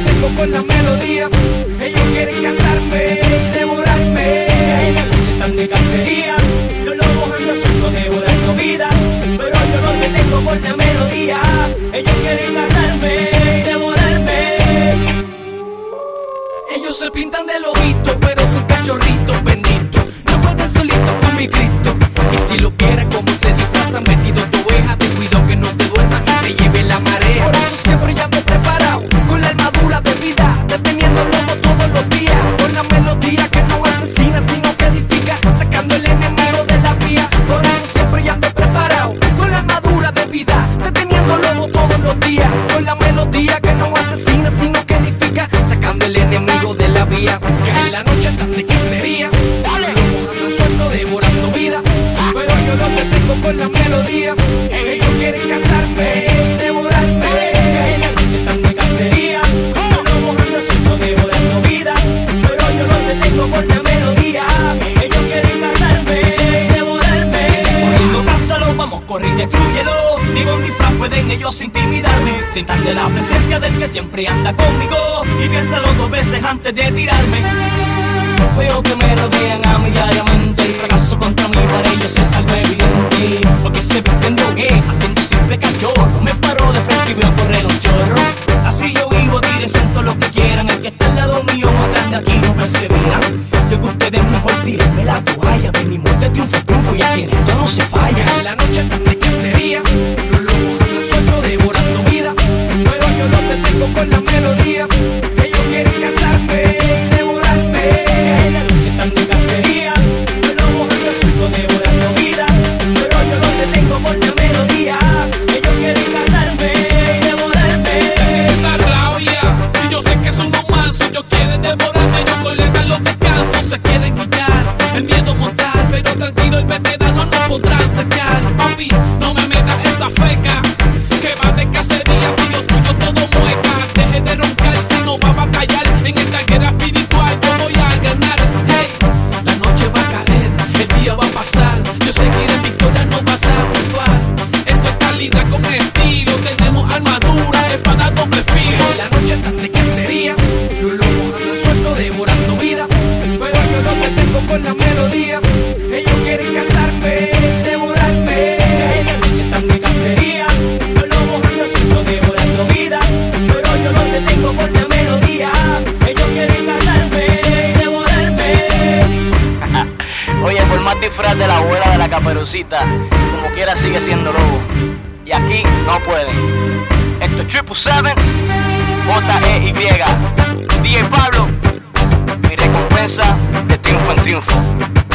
tengo con la melodía. Ellos quieren casarme y devorarme. En la noche están de cacería, los lobos andan sueltos devorando vidas. Pero yo no te tengo con la melodía. Ellos quieren casarme y devorarme. Ellos se pintan de lobito, pero son cachorritos benditos. No pueden solitos con mi Cristo. Y si lo quieres, como se disfrazan ellos quieren casarme y devorarme. En la noche están de cacería, los lobos andan sueltos devorando vidas. Pero yo no te tengo con la melodía. Ellos quieren casarme y devorarme. Corriendo, cásalo, vamos, corre y destruyelo. Digo, en disfraz pueden ellos intimidarme. Sientan de la presencia del que siempre anda conmigo. Y piénsalo dos veces antes de tirarme. Veo que me rodean a mí diariamente. El fracaso contra mí para ellos es algo tírenme la toalla. De triunfo a triunfo y aquí en esto no se falla. En la noche tan de cacería, los no podrán sacar, papi, no me metas esa feca, No te tengo con la melodía, ellos quieren casarme devorarme. En la noche están de cacería, los lobos andan sueltos devorando vidas. Pero yo no te tengo con la melodía. Ellos quieren casarme devorarme. Oye, por más disfraz de la abuela de la caperucita, como quiera sigue siendo lobo. Y aquí no pueden. Esto es Triple Seven, J-E-Y, DJ Pablo, mi recompensa de triunfam, triunfam.